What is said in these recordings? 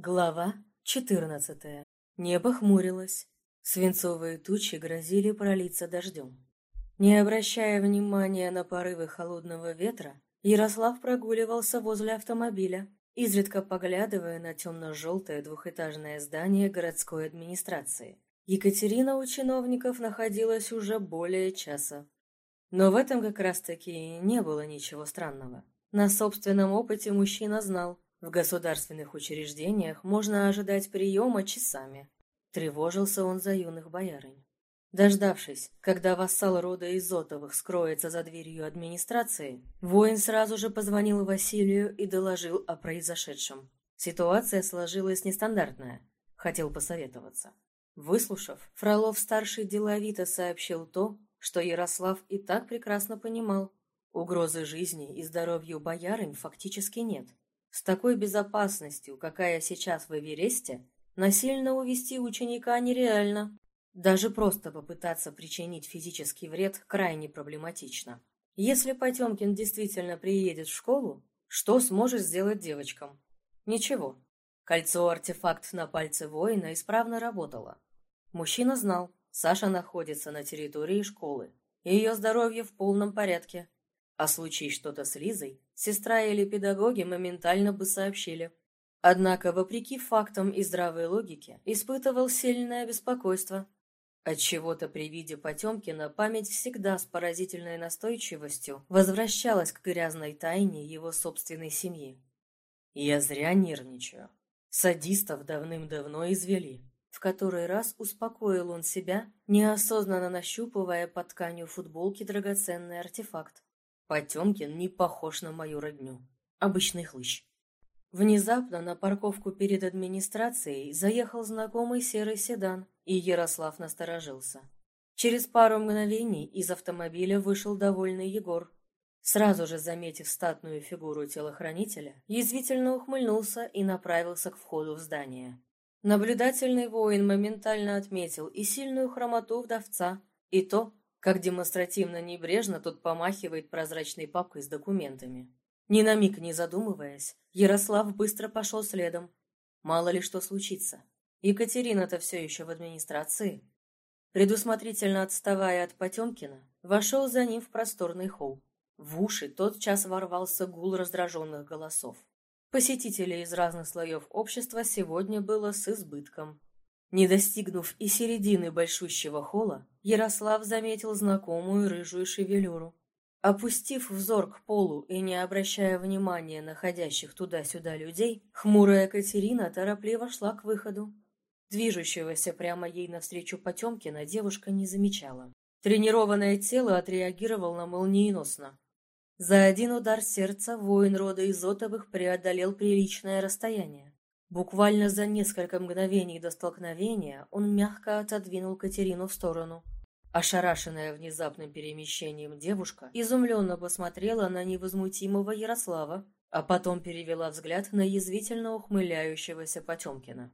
Глава 14. Небо хмурилось. Свинцовые тучи грозили пролиться дождем. Не обращая внимания на порывы холодного ветра, Ярослав прогуливался возле автомобиля, изредка поглядывая на темно-желтое двухэтажное здание городской администрации. Екатерина у чиновников находилась уже более часа. Но в этом как раз-таки не было ничего странного. На собственном опыте мужчина знал – в государственных учреждениях можно ожидать приема часами. Тревожился он за юных боярынь. Дождавшись, когда вассал рода Изотовых скроется за дверью администрации, воин сразу же позвонил Василию и доложил о произошедшем. Ситуация сложилась нестандартная. Хотел посоветоваться. Выслушав, Фролов-старший деловито сообщил то, что Ярослав и так прекрасно понимал. Угрозы жизни и здоровью боярынь фактически нет. С такой безопасностью, какая сейчас в Эвересте, насильно увести ученика нереально. Даже просто попытаться причинить физический вред крайне проблематично. Если Потемкин действительно приедет в школу, что сможет сделать девочкам? Ничего. Кольцо-артефакт на пальце воина исправно работало. Мужчина знал, Саша находится на территории школы, ее здоровье в полном порядке. А случись что-то с Лизой, сестра или педагоги моментально бы сообщили. Однако, вопреки фактам и здравой логике, испытывал сильное беспокойство. Отчего-то при виде Потемкина память всегда с поразительной настойчивостью возвращалась к грязной тайне его собственной семьи. «Я зря нервничаю. Садистов давным-давно извели». В который раз успокоил он себя, неосознанно нащупывая под тканью футболки драгоценный артефакт. Потемкин не похож на мою родню. Обычный хлыщ. Внезапно на парковку перед администрацией заехал знакомый серый седан, и Ярослав насторожился. Через пару мгновений из автомобиля вышел довольный Егор. Сразу же заметив статную фигуру телохранителя, язвительно ухмыльнулся и направился к входу в здание. Наблюдательный воин моментально отметил и сильную хромоту вдовца, и то, как демонстративно небрежно тут помахивает прозрачной папкой с документами. Ни на миг не задумываясь, Ярослав быстро пошел следом. Мало ли что случится. Екатерина-то все еще в администрации. Предусмотрительно отставая от Потемкина, вошел за ним в просторный холл. В уши тотчас ворвался гул раздраженных голосов. Посетителей из разных слоев общества сегодня было с избытком. Не достигнув и середины большущего холла, Ярослав заметил знакомую рыжую шевелюру. Опустив взор к полу и не обращая внимания на ходящих туда-сюда людей, хмурая Катерина торопливо шла к выходу. Движущегося прямо ей навстречу Потемкина девушка не замечала. Тренированное тело отреагировало молниеносно. За один удар сердца воин рода Изотовых преодолел приличное расстояние. Буквально за несколько мгновений до столкновения он мягко отодвинул Катерину в сторону. Ошарашенная внезапным перемещением девушка изумленно посмотрела на невозмутимого Ярослава, а потом перевела взгляд на язвительно ухмыляющегося Потемкина.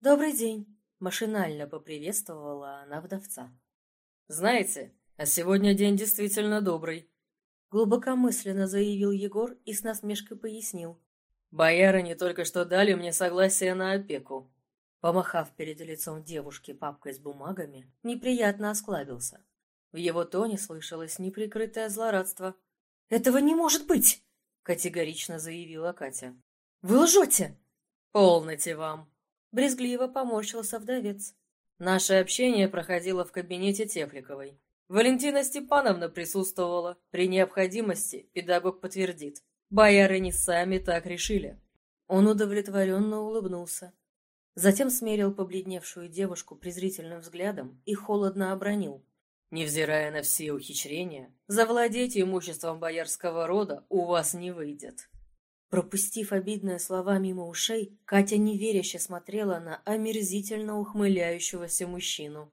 «Добрый день!» – машинально поприветствовала она вдовца. «Знаете, а сегодня день действительно добрый», – глубокомысленно заявил Егор и с насмешкой пояснил. Боярыни только что дали мне согласие на опеку. Помахав перед лицом девушки папкой с бумагами, неприятно осклабился. В его тоне слышалось неприкрытое злорадство. «Этого не может быть!» — категорично заявила Катя. «Вы лжете!» «Полноте вам!» — брезгливо поморщился вдовец. Наше общение проходило в кабинете Тепликовой. Валентина Степановна присутствовала. При необходимости педагог подтвердит. Боярыни сами так решили. Он удовлетворенно улыбнулся. Затем смерил побледневшую девушку презрительным взглядом и холодно обронил. «Невзирая на все ухищрения, завладеть имуществом боярского рода у вас не выйдет». Пропустив обидные слова мимо ушей, Катя неверяще смотрела на омерзительно ухмыляющегося мужчину.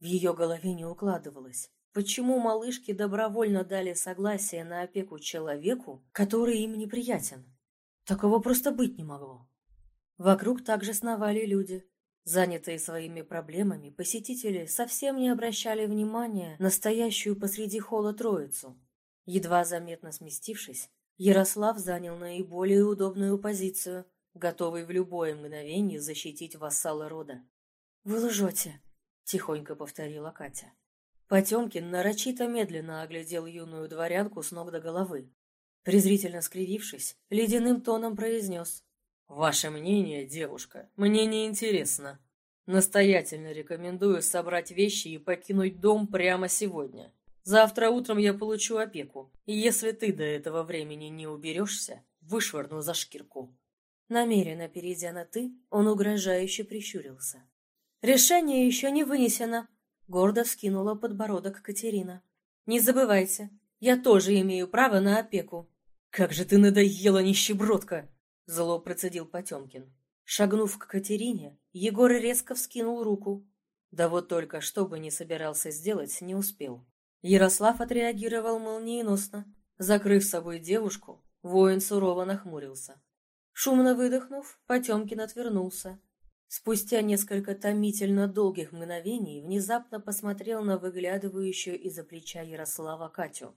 В ее голове не укладывалось. Почему малышки добровольно дали согласие на опеку человеку, который им неприятен? Такого просто быть не могло. Вокруг также сновали люди. Занятые своими проблемами, посетители совсем не обращали внимания на стоящую посреди холла троицу. Едва заметно сместившись, Ярослав занял наиболее удобную позицию, готовый в любое мгновение защитить вассала рода. «Вы лжете», — тихонько повторила Катя. Потемкин нарочито медленно оглядел юную дворянку с ног до головы. Презрительно скривившись, ледяным тоном произнес. «Ваше мнение, девушка, мне не интересно. Настоятельно рекомендую собрать вещи и покинуть дом прямо сегодня. Завтра утром я получу опеку, и если ты до этого времени не уберешься, вышвырну за шкирку». Намеренно перейдя на «ты», он угрожающе прищурился. «Решение еще не вынесено», — гордо вскинула подбородок Катерина. «Не забывайте, я тоже имею право на опеку». «Как же ты надоела, нищебродка!» — зло процедил Потемкин. Шагнув к Катерине, Егор резко вскинул руку. Да вот только что бы не собирался сделать, не успел. Ярослав отреагировал молниеносно. Закрыв собой девушку, воин сурово нахмурился. Шумно выдохнув, Потемкин отвернулся. Спустя несколько томительно долгих мгновений внезапно посмотрел на выглядывающую из-за плеча Ярослава Катю.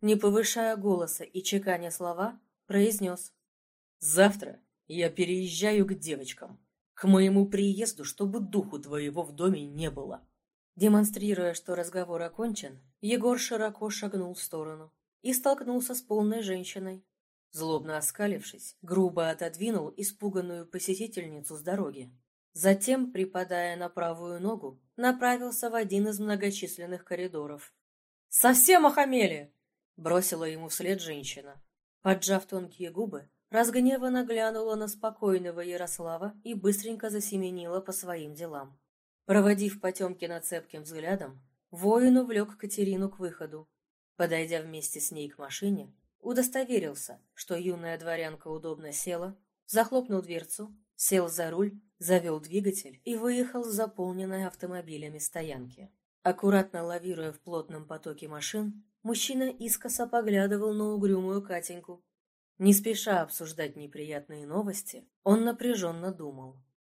Не повышая голоса и чеканя слова, произнес. «Завтра я переезжаю к девочкам. К моему приезду, чтобы духу твоего в доме не было». Демонстрируя, что разговор окончен, Егор широко шагнул в сторону и столкнулся с полной женщиной. Злобно оскалившись, грубо отодвинул испуганную посетительницу с дороги. Затем, припадая на правую ногу, направился в один из многочисленных коридоров. «Совсем охамели!» — бросила ему вслед женщина. Поджав тонкие губы, разгневанно глянула на спокойного Ярослава и быстренько засеменила по своим делам. Проводив Потемкина цепким взглядом, воин увлек Катерину к выходу. Подойдя вместе с ней к машине, удостоверился, что юная дворянка удобно села, захлопнул дверцу, сел за руль, завел двигатель и выехал с заполненной автомобилями стоянки. Аккуратно лавируя в плотном потоке машин, мужчина искоса поглядывал на угрюмую Катеньку, не спеша обсуждать неприятные новости, он напряженно думал.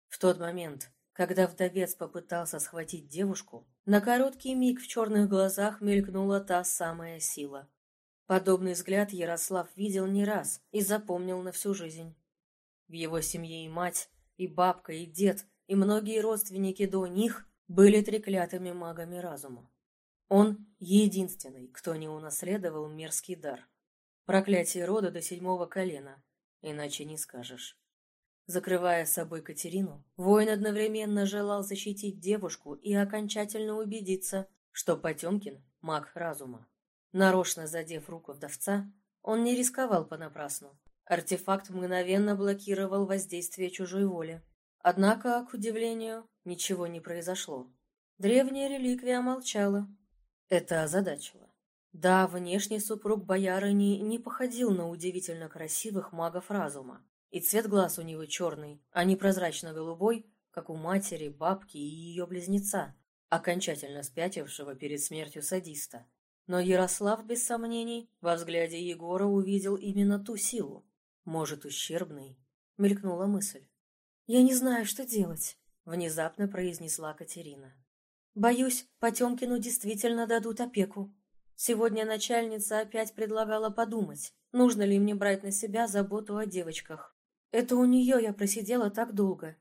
В тот момент, когда вдовец попытался схватить девушку, на короткий миг в черных глазах мелькнула та самая сила. Подобный взгляд Ярослав видел не раз и запомнил на всю жизнь. В его семье и мать, и бабка, и дед, и многие родственники до них были треклятыми магами разума. Он единственный, кто не унаследовал мерзкий дар. Проклятие рода до седьмого колена, иначе не скажешь. Закрывая собой Катерину, воин одновременно желал защитить девушку и окончательно убедиться, что Потемкин – маг разума. Нарочно задев руку вдовца, он не рисковал понапрасну. Артефакт мгновенно блокировал воздействие чужой воли. Однако, к удивлению, ничего не произошло. Древняя реликвия молчала. Это озадачило. Да, внешний супруг боярыни не походил на удивительно красивых магов разума. И цвет глаз у него черный, а не прозрачно-голубой, как у матери, бабки и ее близнеца, окончательно спятившего перед смертью садиста. Но Ярослав, без сомнений, во взгляде Егора увидел именно ту силу. Может, ущербный? Мелькнула мысль. «Я не знаю, что делать», — внезапно произнесла Катерина. «Боюсь, Потемкину действительно дадут опеку. Сегодня начальница опять предлагала подумать, нужно ли мне брать на себя заботу о девочках. Это у нее я просидела так долго.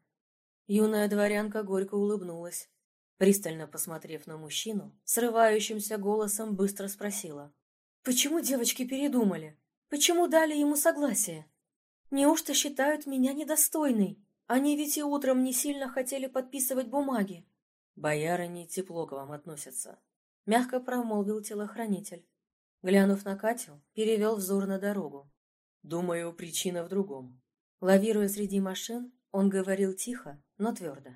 Юная дворянка горько улыбнулась. Пристально посмотрев на мужчину, срывающимся голосом быстро спросила. «Почему девочки передумали? Почему дали ему согласие? Неужто считают меня недостойной? Они ведь и утром не сильно хотели подписывать бумаги». «Боярыни тепло к вам относятся», — мягко промолвил телохранитель. Глянув на Катю, перевел взор на дорогу. «Думаю, причина в другом». Лавируя среди машин, он говорил тихо, но твердо.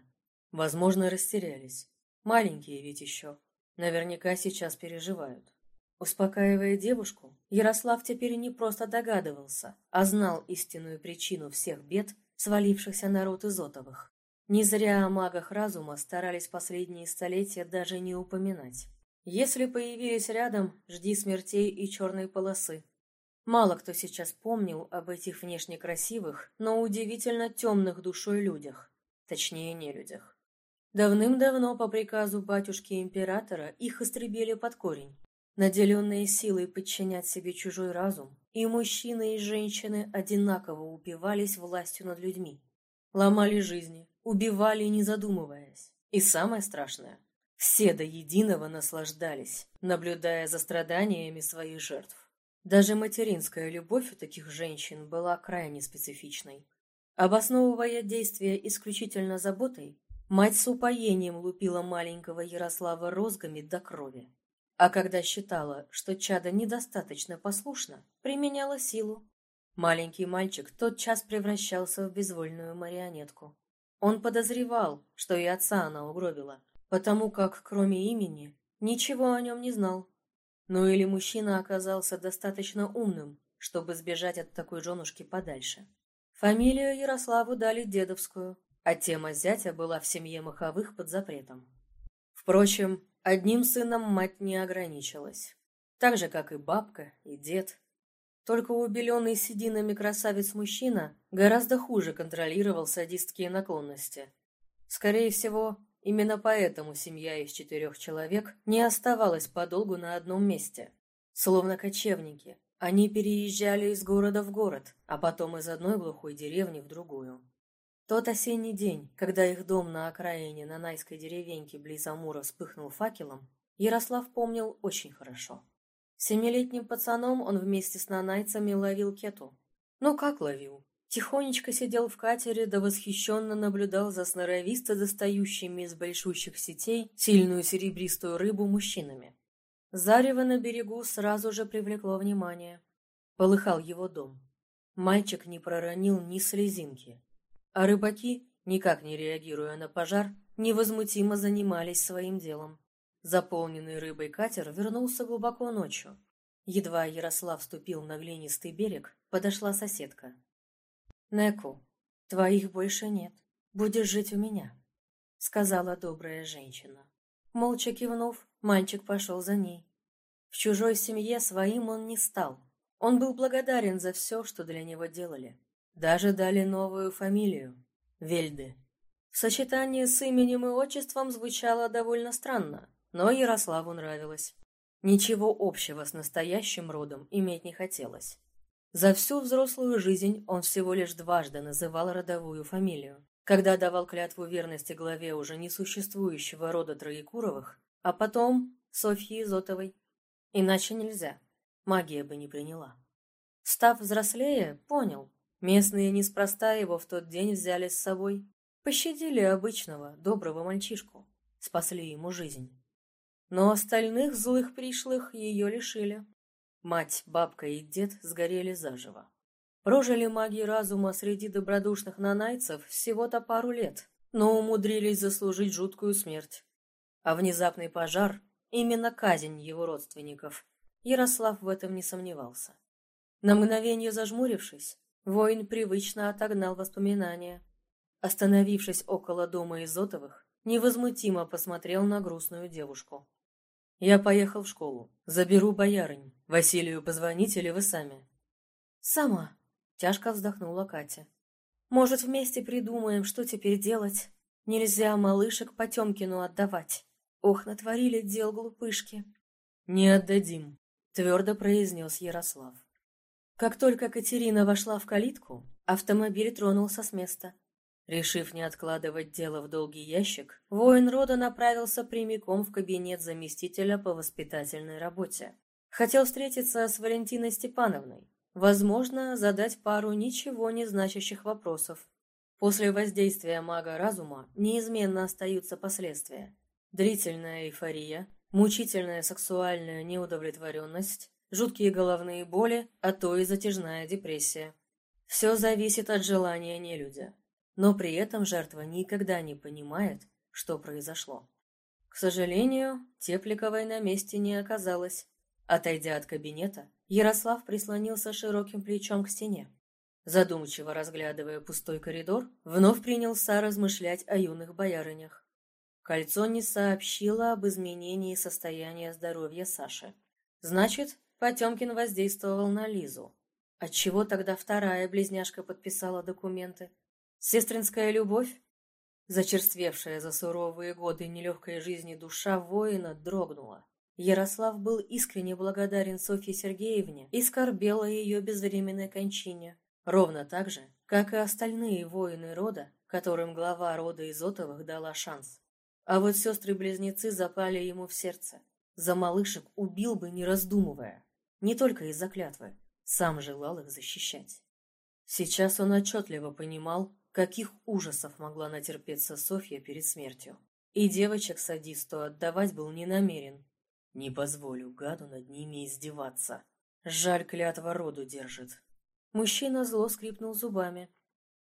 «Возможно, растерялись. Маленькие ведь еще. Наверняка сейчас переживают». Успокаивая девушку, Ярослав теперь не просто догадывался, а знал истинную причину всех бед, свалившихся на род Изотовых. Не зря о магах разума старались последние столетия даже не упоминать. Если появились рядом, жди смертей и черной полосы. Мало кто сейчас помнил об этих внешне красивых, но удивительно темных душой людях. Точнее, не людях. Давным-давно по приказу батюшки-императора их истребили под корень. Наделенные силой подчинять себе чужой разум И мужчины, и женщины одинаково упивались властью над людьми. Ломали жизни, убивали, не задумываясь. И самое страшное, все до единого наслаждались, наблюдая за страданиями своих жертв. Даже материнская любовь у таких женщин была крайне специфичной. Обосновывая действия исключительно заботой, мать с упоением лупила маленького Ярослава розгами до крови. А когда считала, что чадо недостаточно послушно, применяла силу. Маленький мальчик тотчас превращался в безвольную марионетку. Он подозревал, что и отца она угробила, потому как, кроме имени, ничего о нем не знал. Ну или мужчина оказался достаточно умным, чтобы сбежать от такой женушки подальше. Фамилию Ярославу дали дедовскую, а тема зятя была в семье Маховых под запретом. Впрочем, одним сыном мать не ограничилась. Так же, как и бабка, и дед. Только убеленный сединами красавец-мужчина гораздо хуже контролировал садистские наклонности. Скорее всего, именно поэтому семья из четырех человек не оставалась подолгу на одном месте. Словно кочевники, они переезжали из города в город, а потом из одной глухой деревни в другую. Тот осенний день, когда их дом на окраине Нанайской деревеньки близ Амура вспыхнул факелом, Ярослав помнил очень хорошо. Семилетним пацаном он вместе с нанайцами ловил кету. Ну как ловил? Тихонечко сидел в катере, да восхищенно наблюдал за сноровисто достающими из большущих сетей сильную серебристую рыбу мужчинами. Зарево на берегу сразу же привлекло внимание. Полыхал его дом. Мальчик не проронил ни слезинки. А рыбаки, никак не реагируя на пожар, невозмутимо занимались своим делом. Заполненный рыбой катер вернулся глубоко ночью. Едва Ярослав вступил на глинистый берег, подошла соседка. «Неку, твоих больше нет. Будешь жить у меня», — сказала добрая женщина. Молча кивнув, мальчик пошел за ней. В чужой семье своим он не стал. Он был благодарен за все, что для него делали. Даже дали новую фамилию – Вельды. В сочетании с именем и отчеством звучало довольно странно, но Ярославу нравилось. Ничего общего с настоящим родом иметь не хотелось. За всю взрослую жизнь он всего лишь дважды называл родовую фамилию. Когда давал клятву верности главе уже несуществующего рода Троекуровых, а потом Софьи Изотовой. Иначе нельзя, магия бы не приняла. Став взрослее, понял, Местные неспроста его в тот день взяли с собой. Пощадили обычного, доброго мальчишку. Спасли ему жизнь. Но остальных злых пришлых ее лишили. Мать, бабка и дед сгорели заживо. Прожили маги разума среди добродушных нанайцев всего-то пару лет, но умудрились заслужить жуткую смерть. А внезапный пожар — именно казнь его родственников. Ярослав в этом не сомневался. На мгновение зажмурившись, Воин привычно отогнал воспоминания. Остановившись около дома Изотовых, невозмутимо посмотрел на грустную девушку. «Я поехал в школу. Заберу боярынь. Василию позвонить или вы сами?» «Сама», — тяжко вздохнула Катя. «Может, вместе придумаем, что теперь делать? Нельзя малышек Потемкину отдавать. Ох, натворили дел глупышки». «Не отдадим», — твердо произнес Ярослав. Как только Катерина вошла в калитку, автомобиль тронулся с места. Решив не откладывать дело в долгий ящик, воин рода направился прямиком в кабинет заместителя по воспитательной работе. Хотел встретиться с Валентиной Степановной, возможно, задать пару ничего не значащих вопросов. После воздействия мага разума неизменно остаются последствия. Длительная эйфория, мучительная сексуальная неудовлетворенность, жуткие головные боли, а то и затяжная депрессия. Все зависит от желания нелюдя. Но при этом жертва никогда не понимает, что произошло. К сожалению, Тепликовой на месте не оказалось. Отойдя от кабинета, Ярослав прислонился широким плечом к стене. Задумчиво разглядывая пустой коридор, вновь принялся размышлять о юных боярынях. Кольцо не сообщило об изменении состояния здоровья Саши. Значит, Потемкин воздействовал на Лизу. Отчего тогда вторая близняшка подписала документы? Сестринская любовь? Зачерствевшая за суровые годы нелегкой жизни душа воина дрогнула. Ярослав был искренне благодарен Софье Сергеевне и скорбел о ее безвременной кончине, ровно так же, как и остальные воины рода, которым глава рода Изотовых дала шанс. А вот сестры-близнецы запали ему в сердце. За малышек убил бы, не раздумывая. Не только из-за клятвы, сам желал их защищать. Сейчас он отчетливо понимал, каких ужасов могла натерпеться Софья перед смертью. И девочек-садисту отдавать был не намерен, не позволю гаду над ними издеваться. Жаль, клятва роду держит. Мужчина зло скрипнул зубами.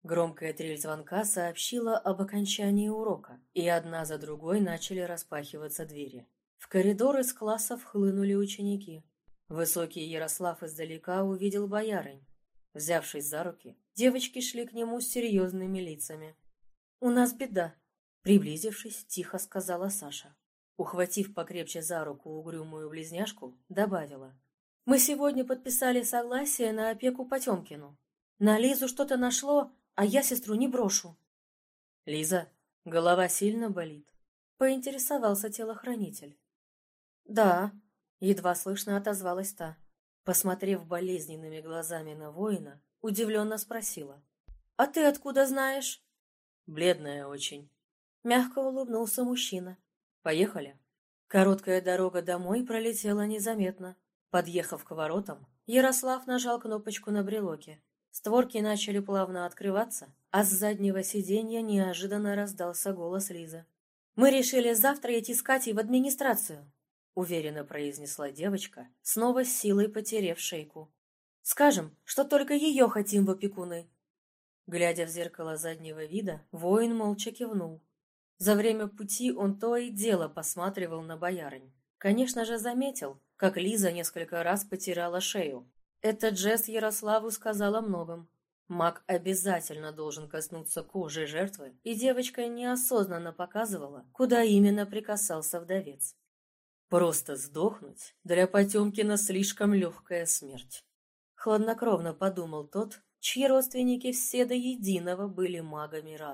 Громкая трель звонка сообщила об окончании урока, и одна за другой начали распахиваться двери. В коридор из классов хлынули ученики. Высокий Ярослав издалека увидел боярынь. Взявшись за руки, девочки шли к нему с серьезными лицами. «У нас беда», — приблизившись, тихо сказала Саша. Ухватив покрепче за руку угрюмую близняшку, добавила. «Мы сегодня подписали согласие на опеку Потемкину. На Лизу что-то нашло, а я сестру не брошу». «Лиза, голова сильно болит?» — поинтересовался телохранитель. «Да», — едва слышно отозвалась та. Посмотрев болезненными глазами на воина, удивленно спросила. «А ты откуда знаешь?» «Бледная очень». Мягко улыбнулся мужчина. Поехали. Короткая дорога домой пролетела незаметно. Подъехав к воротам, Ярослав нажал кнопочку на брелоке. Створки начали плавно открываться, а с заднего сиденья неожиданно раздался голос Лизы. «Мы решили завтра идти с Катей в администрацию», — уверенно произнесла девочка, снова с силой потерев шейку. «Скажем, что только ее хотим в опекуны». Глядя в зеркало заднего вида, воин молча кивнул. За время пути он то и дело посматривал на боярынь. Конечно же, заметил, как Лиза несколько раз потирала шею. Этот жест Ярославу сказал о многом. Маг обязательно должен коснуться кожи жертвы, и девочка неосознанно показывала, куда именно прикасался вдовец. Просто сдохнуть для Потемкина слишком легкая смерть. Хладнокровно подумал тот, чьи родственники все до единого были магами разума.